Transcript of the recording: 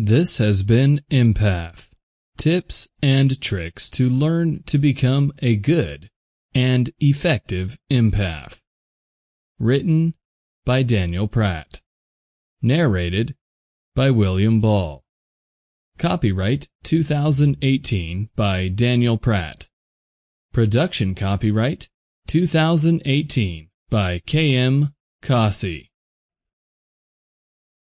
This has been Empath Tips and Tricks to Learn to Become a Good and Effective Empath. Written by Daniel Pratt. Narrated by William Ball. Copyright 2018 by Daniel Pratt. Production copyright 2018 by K.M. Kasi.